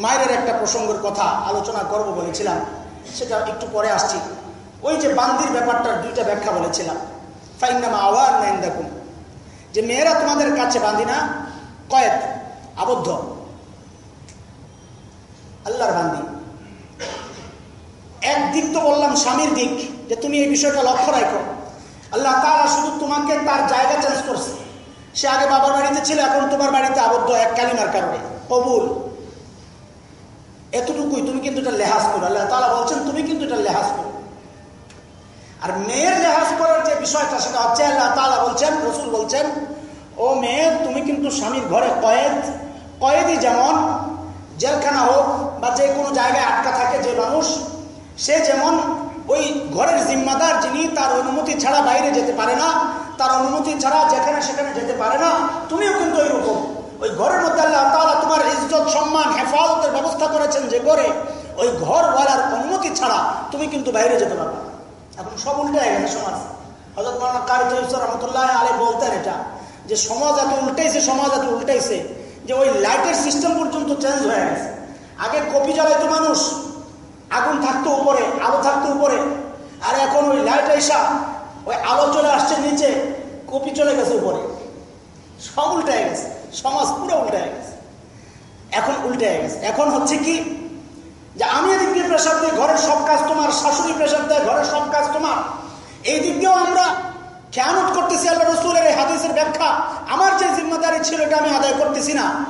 মায়ের একটা প্রসঙ্গের কথা আলোচনা করব বলেছিলাম, সেটা একটু পরে আসছি। ওই যে বান্দির ব্যাপারটার দুইটা ব্যাখ্যা বলেছিলাম। ফাইন ফাইনামা আওয়ার নাইন দেখুন যে মেয়েরা তোমাদের কাছে বাঁধি না কয়েদ আবদ্ধ। আল্লাহর বান্দি। এক দিক তো বললাম স্বামীর দিক, যে তুমি এই বিষয়টা লক্ষ্য রাখো। আল্লাহ তারা শুধু তোমাকে তার জায়গা চেঞ্জ করছে। সে আগে বাবার বাড়িতে ছিল, এখন তোমার বাড়িতে আবদ্ধ এক কালিমার কারণে। কবুল। এতটুকুই তুমি কিন্তু এটা লেহাজ করো। আল্লাহ তালা বলছেন, তুমি কিন্তু এটা লেহাজ করো। আর মেয়ের লেহাজ করার যে বিষয়টা, সেটা হচ্ছে আল্লাহ তালা বলছেন, রসুল বলছেন, ও মেয়ে, তুমি কিন্তু স্বামীর ঘরে কয়েদ, কয়েদই যেমন, জেলখানা হোক বা যে কোনো জায়গায় আটকা থাকে যে মানুষ, সে যেমন ওই ঘরের জিম্মাদার যিনি, তার অনুমতি ছাড়া বাইরে যেতে পারে না, তার অনুমতি ছাড়া যেখানে সেখানে যেতে পারে না, তুমিও কিন্তু ওই রকম ওই ঘরের মধ্যে আল্লাহ তালা তোমার ইজ্জত, সম্মান, হেফাজতের ব্যবস্থা করেছেন যে ঘরে ওই ঘর ঘরওয়ালার অনুমতি ছাড়া তুমি কিন্তু বাইরে যেতে পারবে এখন সব উল্টে গেছে সমাজ। হজরত মৌলানা কারি রহমতুল্লাহ আলী বলতেন এটা, যে সমাজ এত উল্টাইছে, সমাজ এত উল্টাইছে, যে ওই লাইটের সিস্টেম পর্যন্ত চেঞ্জ হয়ে গেছে। আগে কপি জ্বালাইতো মানুষ, আগুন থাকতো উপরে, আলো থাকতো উপরে, আর এখন ওই লাইট এসা ওই আলো চলে আসছে নিচে, কপি চলে গেছে উপরে। সব উল্টে গেছে। সমাজ পুরো উল্টে গেছে। এখন উল্টে গেছে। এখন হচ্ছে কি? যে আমি এদিক প্রেশার দিই, ঘরের সব কাজ তোমার, শাশুড়ি প্রেশার দেয়, ঘরের সব কাজ তোমার। এই দিক দিয়েও আমরা খেয়ানত করতেছি আল্লাহ রসুলের এই হাদিসের ব্যাখ্যা। আমার যে জিম্মাদারি ছিল এটা আমি আদায় করতেছি না।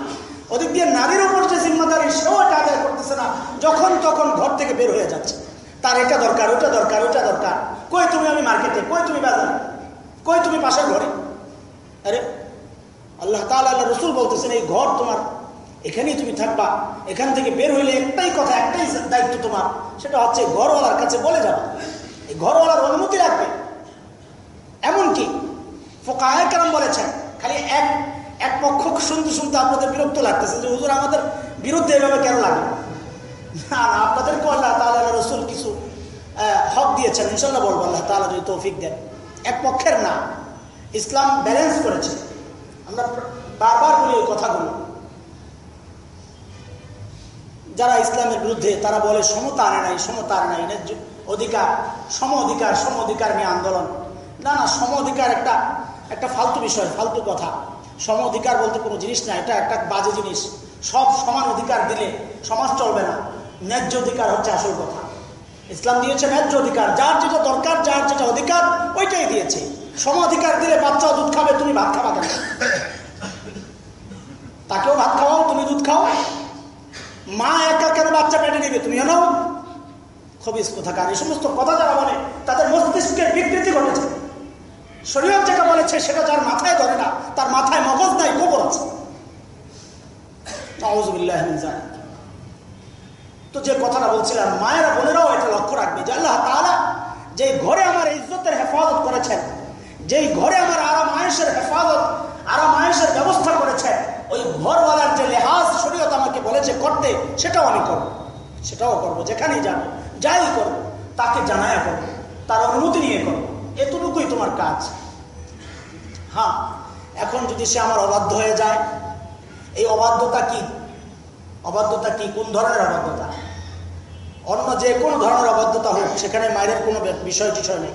ওদিক দিয়ে নারীর উপর যে জিম্মাদারি, সেও এটা আদায় করতেছে না। যখন তখন ঘর থেকে বের হয়ে যাচ্ছে। তার এটা দরকার ওটা দরকার ওটা দরকার। কই তুমি আমি মার্কেটে কই তুমি বাজারে? কই তুমি পাশের ঘরে? আরে আল্লাহ তালা আল্লাহ রসুল বলতেছেন, এই ঘর তোমার, এখানেই তুমি থাকবা। এখান থেকে বের হইলে একটাই কথা, একটাই দায়িত্ব তোমার, সেটা হচ্ছে ঘরওয়ালার কাছে বলে যাবা। এই ঘরওয়ালার অনুমতি রাখবে। এমনকি ফোকায় কেরম বলেছেন, খালি এক এক পক্ষ শুনতে শুনতে আপনাদের বিরক্ত লাগতেছে যে, হুজুর, আমাদের বিরুদ্ধে এভাবে কেন লাগে না আপনাদেরকে আল্লাহ তালা রসুল কিছু হক দিয়েছেন। ইনশাল্লাহ বলব, আল্লাহ তালা যদি তৌফিক দেন। এক পক্ষের না, ইসলাম ব্যালেন্স করেছে। আমরা বারবার বলি ওই কথাগুলো। যারা ইসলামের বিরুদ্ধে তারা বলে, সমতা আনে নাই, সমতা আনে নাই অধিকার, সম অধিকার সম অধিকার নিয়ে আন্দোলন। না না, সম অধিকার একটা একটা ফালতু বিষয়, ফালতু কথা। সম অধিকার বলতে কোনো জিনিস না, এটা একটা বাজে জিনিস। সব সমান অধিকার দিলে সমাজ চলবে না। ন্যায্য অধিকার হচ্ছে আসল কথা। ইসলাম দিয়েছে ন্যায্য অধিকার, যার যেটা দরকার, যার যেটা অধিকার, ওইটাই দিয়েছে। সম অধিকার দিলে বাচ্চা দুধ খাবে, তুমি ভাত খাবা কেন? তাকেও ভাত খাওয়াও, তুমি দুধ খাও। মা একা কেন বাচ্চা পেটে নেবে? তুমিও নাও খবিস কোথাকার? এই সমস্ত কথা যারা বলে, তাদের মস্তিষ্কের বিকৃতি ঘটেছে। শরীয়ত যেটা বলেছে, সেটা যার মাথায় ধরে না, তার মাথায় মগজ নাই, গোবর আছে। তো যে কথাটা বলছিলাম, মায়েরা বোনেরাও এটা লক্ষ্য রাখবে যে আল্লাহ তাহলে যে ঘরে আমার ইজ্জতের হেফাজত করেছেন যেই ঘরে আমার আরাম আয়েসের হেফাজত, আরাম আয়েসের ব্যবস্থা করেছে, ওই ঘরওয়ালার যে লেহাজ শরীয়ত আমাকে বলেছে করতে, সেটাও আমি করব। সেটাও করব, যেখানেই যাব যাই করব তাকে জানায়া করব তার অনুমতি নিয়ে করব এতটুকুই তোমার কাজ। হ্যাঁ এখন যদি সে আমার অবাধ্য হয়ে যায়, এই অবাধ্যতা কি? অবাধ্যতা কি? কোন ধরনের অবাধ্যতা? অন্য যে কোনো ধরনের অবাধ্যতা হোক, সেখানে মায়ের কোনো বিষয় টিষয় নেই।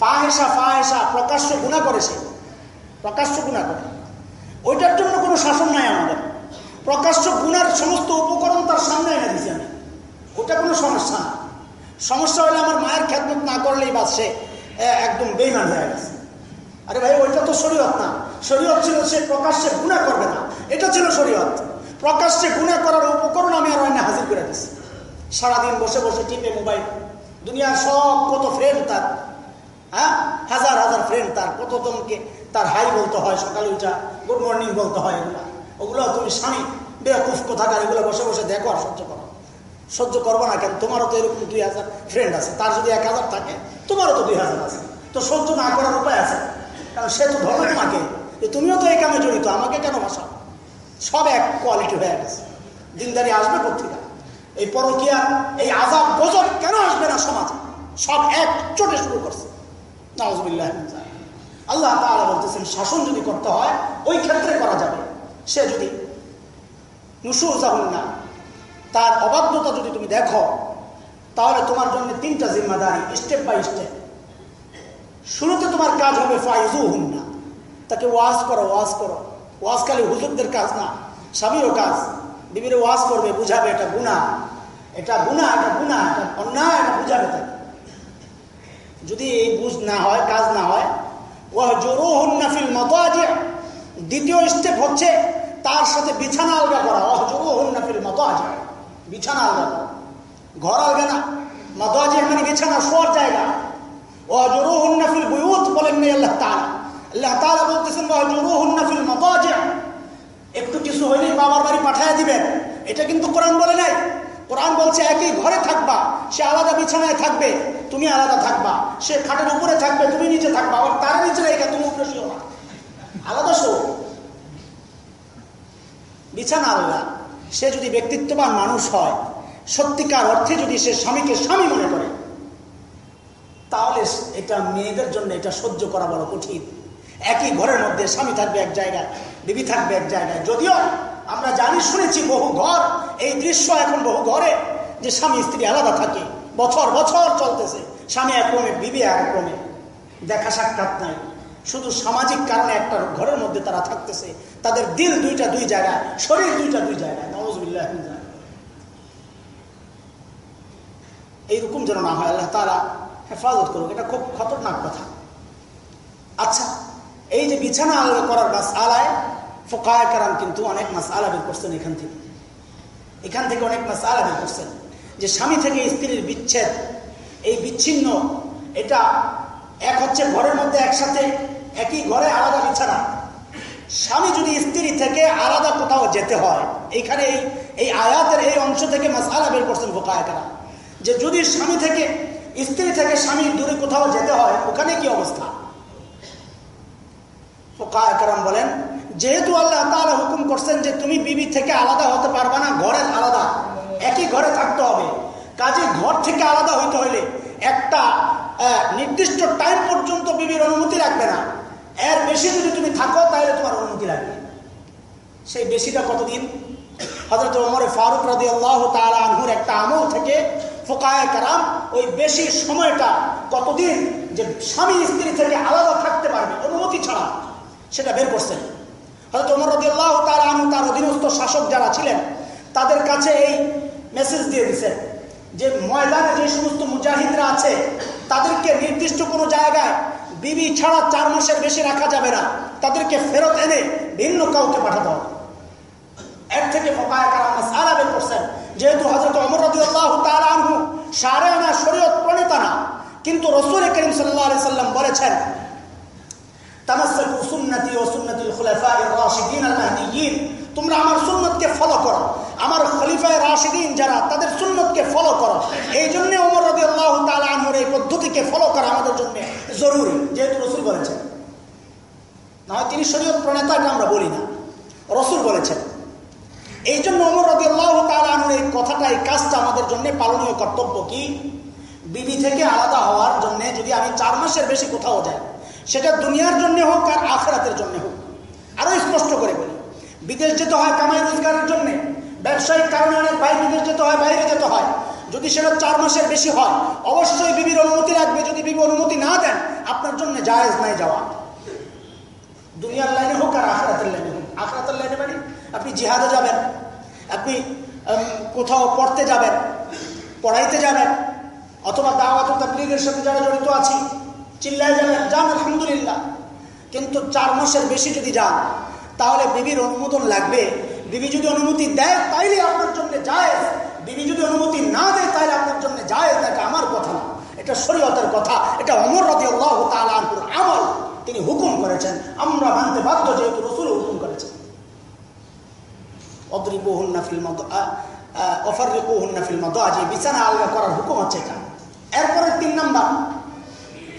ফাহেসা ফাহেসা, প্রকাশ্য গুণা করে সে। প্রকাশ্য গুণা করে। ওইটার জন্য কোনো শাসন নাই আমাদের। প্রকাশ্য গুণার সমস্ত উপকরণ তার সামনে এনে দিচ্ছি আমি। ওটা কোনো সমস্যা না। সমস্যা হলে আমার মায়ের খ্যাতমত না করলেই বা সে একদম বেইমান হয়ে গেছে। আরে ভাই, ওইটা তো শরীয়ত না। শরীয়ত ছিল সে প্রকাশ্যে গুণা করবে না। এটা ছিল শরীয়ত। প্রকাশ্যে গুণা করার উপকরণ আমি আর অন্য হাজির করে দিচ্ছি সারাদিন বসে বসে টিপে মোবাইল। দুনিয়ার সব কত ফ্রেন্ড তার। হ্যাঁ? হাজার হাজার ফ্রেন্ড তার কত তোমাকে তার হাই বলতে হয়, সকালে উঠা গুড মর্নিং বলতে হয় এগুলা। ওগুলো তুমি স্বামী বেকুফ কোথাকার, এগুলো বসে বসে দেখো আর সহ্য করো। সহ্য করব না কেন? তোমারও তো এরকম দুই হাজার ফ্রেন্ড আছে। তার যদি এক হাজার থাকে, তোমারও তো দুই হাজার আছে। তো সহ্য না করার উপায় আছে? কারণ সে তো ধরবে তোমাকে। যে তুমিও তো এই কামে জড়িত, আমাকে কেন ভাষা সব এক কোয়ালিটি হয়ে গেছে। দিনদারি আসবে পত্রিকা। এই পরকিয়া, এই আজাব গজব কেন আসবে না সমাজে? সব এক চোটে শুরু করছে। আল্লাহ বলতেছেন, শাসন যদি করতে হয়, ওই ক্ষেত্রে করা যাবে। সে যদি না, তার অবাধ্যতা যদি তুমি দেখো, তাহলে তোমার জন্য তিনটা জিম্মাদারি স্টেপ বাই স্টেপ শুরুতে তোমার কাজ হবে ফাইজু হুন না। তাকে ওয়াজ করো ওয়াজ করো। ওয়াজ খালি হুজুরদের কাজ না, স্বামীরও কাজ। বিবির ওয়াজ করবে, বুঝাবে, এটা গুণা এটা গুণা এটা গুণা এটা অন্যায়, এটা বুঝাবে তাকে। যদি এই বুঝ না হয়, কাজ না হয় ও জোরো হন্নাফিল মতো আছে দ্বিতীয় স্টেপ হচ্ছে তার সাথে বিছানা আলগা করা ও জোরো হন্নাফিল মতো আছে বিছানা আলগা করা। ঘর আলগা না। মতো আছে মানে বিছানা, শোয়ার জায়গা। ও জোরো হন্নাফিল বুয়ুত বলেন নেই আল্লাহ তালা বলতেছেন একটু কিছু হইলেই বাবার বাড়ি পাঠায় দিবেন। এটা কিন্তু কোরআন বলে নাই। কোরআন বলছে একই ঘরে থাকবা, সে আলাদা বিছানায় থাকবে, তুমি আলাদা থাকবা, সে খাটের উপরে থাকবে, তুমি নিচে থাকবা আবার তার নিচে রেখে তুমি উপরে শুও না আলাদা শো। বিছানা আলাদা। সে যদি ব্যক্তিত্ববান মানুষ হয়, সত্যিকার অর্থে যদি সে স্বামীকে স্বামী মনে করে, তাহলে এটা মেয়েদের জন্য এটা সহ্য করা বড় কঠিন। একই ঘরের মধ্যে স্বামী থাকবে এক জায়গায়, বিবি থাকবে এক জায়গায়, যদিও আমরা জানি, শুনেছি বহু ঘর। এই দৃশ্য এখন বহু ঘরে যে স্বামী, স্ত্রী আলাদা থাকে। বছর বছর চলতেছে। স্বামী এক ক্রমে, বিবি এক ক্রমে। দেখা সাক্ষাৎ নাই। শুধু সামাজিক কারণে একটা ঘরের মধ্যে তারা থাকতেছে। তাদের দিল দুইটা দুই জায়গায়, শরীর দুইটা দুই জায়গায়। নওয়াজবিল্লাহ এইরকম যেন না হয়, আল্লাহ তারা হেফাজত করুক। এটা খুব খতরনাক কথা। আচ্ছা এই যে বিছানা আলাদা করার মাস আলায় ফোকায় কারাম কিন্তু অনেক মাস আলা বের করছেন এখান থেকে। এখান থেকে অনেক মাস আলা বের করছেন। যে স্বামী থেকে স্ত্রীর বিচ্ছেদ, এই বিচ্ছিন্ন, এটা এক হচ্ছে ঘরের মধ্যে একসাথে, একই ঘরে আলাদা বিছানা। স্বামী যদি স্ত্রী থেকে আলাদা কোথাও যেতে হয়, এইখানে এই এই আয়াতের এই অংশ থেকে মাসালা বের করছেন ফোকায় কারাম। যে যদি স্বামী থেকে স্ত্রী থেকে স্বামী দূরে কোথাও যেতে হয়, ওখানে কি অবস্থা? ফোকায়াম বলেন যেহেতু আল্লাহ তাহলে হুকুম করছেন যে তুমি বিবি থেকে আলাদা হতে পারবে না, ঘরের আলাদা। একই ঘরে থাকতে হবে। কাজে ঘর থেকে আলাদা হইতে হলে একটা নির্দিষ্ট টাইম পর্যন্ত বিবির অনুমতি লাগবে না। এর বেশি যদি তুমি থাকো, তাহলে তোমার অনুমতি লাগবে। সেই বেশিটা কতদিন? হজরত ওমর ফারুক রাদি আল্লাহ তালা আনহুর একটা আমল থেকে ফোকায় কারাম, ওই বেশি সময়টা কতদিন যে স্বামী স্ত্রী থেকে আলাদা থাকতে পারবে, অনুমতি ছাড়া সেটা বের করছেন। হয়তো ওমর রদি আল্লাহ তার আনু তার অধীনস্থ শাসক যারা ছিলেন, তাদের কাছে এই মেসেজ দিয়ে দিছেন যে ময়দানে যে সমস্ত মুজাহিদরা আছে, তাদেরকে নির্দিষ্ট কোনো জায়গায় বিবি ছাড়া চার মাসের বেশি রাখা যাবে না। তাদেরকে ফেরত এনে ভিন্ন কাউকে পাঠাতে হবে। এর থেকে সারা বের করছেন। যেহেতু হজরত অমর রদিউল্লাহ তার আনহু সারে আনা শরীয়ত প্রণেতা না, কিন্তু রসুল করিম সাল্লাহ সাল্লাম বলেছেন তামাসাকু সুন্নতি ও সুন্নতুল খুলাফা রাশিদিন আল মাহদিয়িন তোমরা আমার সুন্নতকে ফলো করো। আমার খলিফায় রাশিদিন যারা, তাদের সুন্নতকে ফলো করো। এই জন্য ওমর রবি আল্লাহ তালুর এই পদ্ধতিকে ফলো করা আমাদের জন্য জরুরি। যেহেতু রসুল বলেছেন। না হয় তিনি শরীয়ত প্রণেতা এটা আমরা বলি না। রসুল বলেছেন। এই জন্য ওমর রবি আল্লাহ তালুর এই কথাটা, এই কাজটা আমাদের জন্য পালনীয় কর্তব্য কি? বিবি থেকে আলাদা হওয়ার জন্য যদি আমি চার মাসের বেশি কোথাও যাই সেটা দুনিয়ার জন্য হোক আর আখরাতের জন্য হোক। আরও স্পষ্ট করে বলি, বিদেশ যেতে হয় কামাই রোজগারের জন্য, ব্যবসায়িক কারণে অনেক ভাই বিদেশ যেতে হয়, বাইরে যেতে হয়। যদি সেটা চার মাসের বেশি হয়, অবশ্যই বিবির অনুমতি লাগবে। যদি বিবি অনুমতি না দেন, আপনার জন্য জায়েজ নাই যাওয়া। দুনিয়ার লাইনে হোক আর আখরাতের লাইনে হোক। আখরাতের লাইনে মানে আপনি জিহাদে যাবেন, আপনি কোথাও পড়তে যাবেন, পড়াইতে যাবেন, অথবা দাওয়াত তাবলিগের সাথে যারা জড়িত আছি চিল্লায় যাবেন যান, আলহামদুলিল্লাহ। কিন্তু চার মাসের বেশি যদি যান, তাহলে বিবির অনুমোদন লাগবে। বিবি যদি অনুমতি দেয়, তাইলে আপনার জন্য যায় বিবি যদি অনুমতি না দেয় তাহলে আপনার জন্য যায় এটা আমার কথা না। এটা শরীয়তের কথা। এটা অমর রাজি আল্লাহ তালুর আমল। তিনি হুকুম করেছেন। আমরা মানতে বাধ্য, যেহেতু রসুল হুকুম করেছেন। অদ্রিবহুন্না ফিল মদ অফার রেকুহুন্না ফিল মদ আজ বিছানা আলগা করার হুকুম হচ্ছে এটা। এরপরে তিন নাম্বার।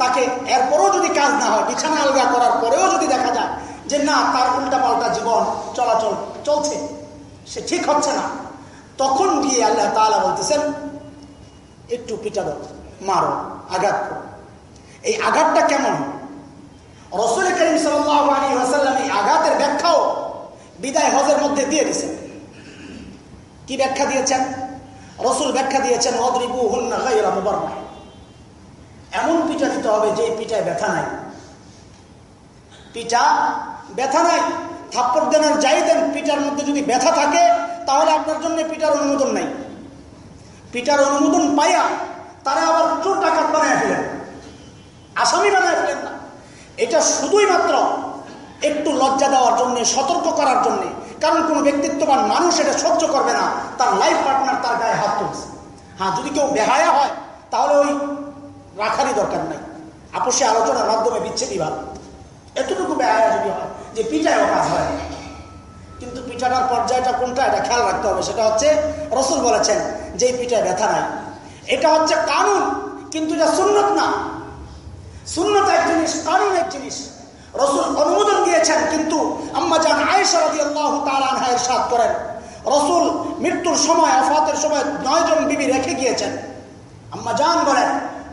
তাকে এরপরও যদি কাজ না হয়, বিছানা আলগা করার পরেও যদি দেখা যায় যে না, তার উল্টা পাল্টা জীবন চলাচল চলছে, সে ঠিক হচ্ছে না, তখন গিয়ে আল্লাহ তালা বলতেছেন, একটু পিটারো, মারো, আঘাত এই আঘাতটা কেমন? রসুল করিম সাল্লাম এই আঘাতের ব্যাখ্যাও বিদায় হজের মধ্যে দিয়ে দিয়েছেন। কি ব্যাখ্যা দিয়েছেন? রসুল ব্যাখ্যা দিয়েছেন অদ্রিবু হুন্না গাইরা এমন পিঠা দিতে হবে যে পিঠায় ব্যথা নাই। পিঠা ব্যথা নাই, থাপ্পড় দেন আর যাই দেন, পিঠার মধ্যে যদি ব্যথা থাকে, তাহলে আপনার জন্য পিঠার অনুমোদন নাই। পিঠার অনুমোদন পাইয়া তারা আবার চোর টাকা বানায় ফেলেন। আসামি বানায় ফেলেন না। এটা শুধুই মাত্র একটু লজ্জা দেওয়ার জন্য, সতর্ক করার জন্য। কারণ কোনো ব্যক্তিত্ববান মানুষ এটা সহ্য করবে না। তার লাইফ পার্টনার তার গায়ে হাত তুলছে। হ্যাঁ যদি কেউ বেহায়া হয়, তাহলে ওই রাখারই দরকার নাই। আপোষে আলোচনার মাধ্যমে বিচ্ছেদই ভালো। এতটুকু বেহায়া যদি হয়, যে পিঠায়ও কাজ হয়। কিন্তু পিঠাটার পর্যায়টা কোনটা, এটা খেয়াল রাখতে হবে। সেটা হচ্ছে, রসুল বলেছেন যে পিঠায় ব্যথা নাই। এটা হচ্ছে কানুন, কিন্তু এটা সুন্নত না। সুন্নত এক জিনিস, কানুন এক জিনিস। রসুল অনুমোদন দিয়েছেন, কিন্তু আম্মা যান আয়েশারদি আল্লাহ তালানহায়ের সাথ করেন। রসুল মৃত্যুর সময়, আফাতের সময় নয়জন বিবি রেখে গিয়েছেন। আম্মা জান বলেন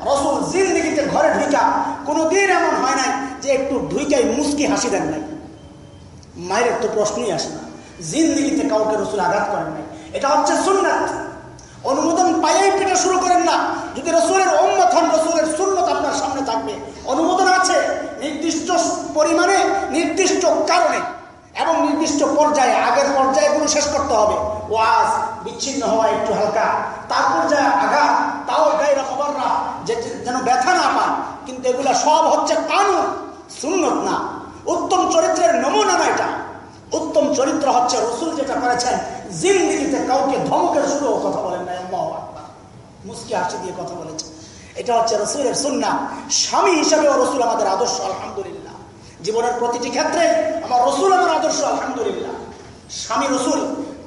রসুল জিন্দিগিতে ঘরে ঢুকা কোনোদিন এমন হয় নাই যে একটু ঢুইকাই মুসকি হাসি দেন নাই। মায়ের তো প্রশ্নই আসে না, জিন্দিগিতে কাউকে রসুল আঘাত করেন নাই। এটা হচ্ছে সুন্নাত। অনুমোদন পাইয়াই পিঠা শুরু করেন না। যদি রসুলের ওম্মত রসুলের সুন্নত আপনার সামনে থাকবে। অনুমোদন আছে নির্দিষ্ট পরিমাণে, নির্দিষ্ট কারণে। এবং নির্দিষ্ট পর্যায়ে, আগের পর্যায়গুলো শেষ করতে হবে। ওয়াজ বিচ্ছিন্ন হওয়া একটু হালকা। তারপর যা আঘাত, তাও গায়ে খবররা, যে যেন ব্যথা না পান। কিন্তু এগুলা সব হচ্ছে কানুন, সুন্নত না। উত্তম চরিত্রের নমুনা না এটা। উত্তম চরিত্র হচ্ছে রসুল যেটা করেছেন, জিন্দিগিতে কাউকে ধমকের শুরু কথা বলেন না মুসকি হাসি দিয়ে কথা বলেছেন এটা হচ্ছে রসুলের সুন্না স্বামী হিসাবেও রসুল আমাদের আদর্শ, আলহামদুলিল্লাহ। জীবনের প্রতিটি ক্ষেত্রে আমার রসুল আমার আদর্শ, আলহামদুলিল্লাহ। স্বামী রসুল,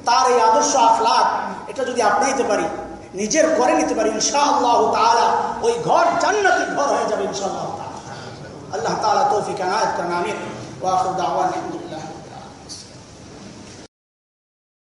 তার এই আদর্শ আফলাক এটা যদি আপনাইতে পারি, নিজের করে নিতে পারি, ইনশাআল্লাহ তালা ওই ঘর জান্নাতের ঘর হয়ে যাবে ইনশাআল্লাহ আল্লাহ তালা তৌফিক আনায়ত করেন আমির ওয়াফুদ আওয়ান